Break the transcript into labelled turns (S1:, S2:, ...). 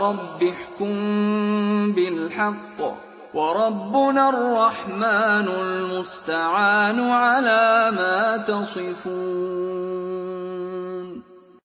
S1: رَبِّ احْكُم بِالْحَقِّ ۗ وَرَبُّنَا الرَّحْمَٰنُ الْمُسْتَعَانُ عَلَىٰ مَا تَصِفُونَ.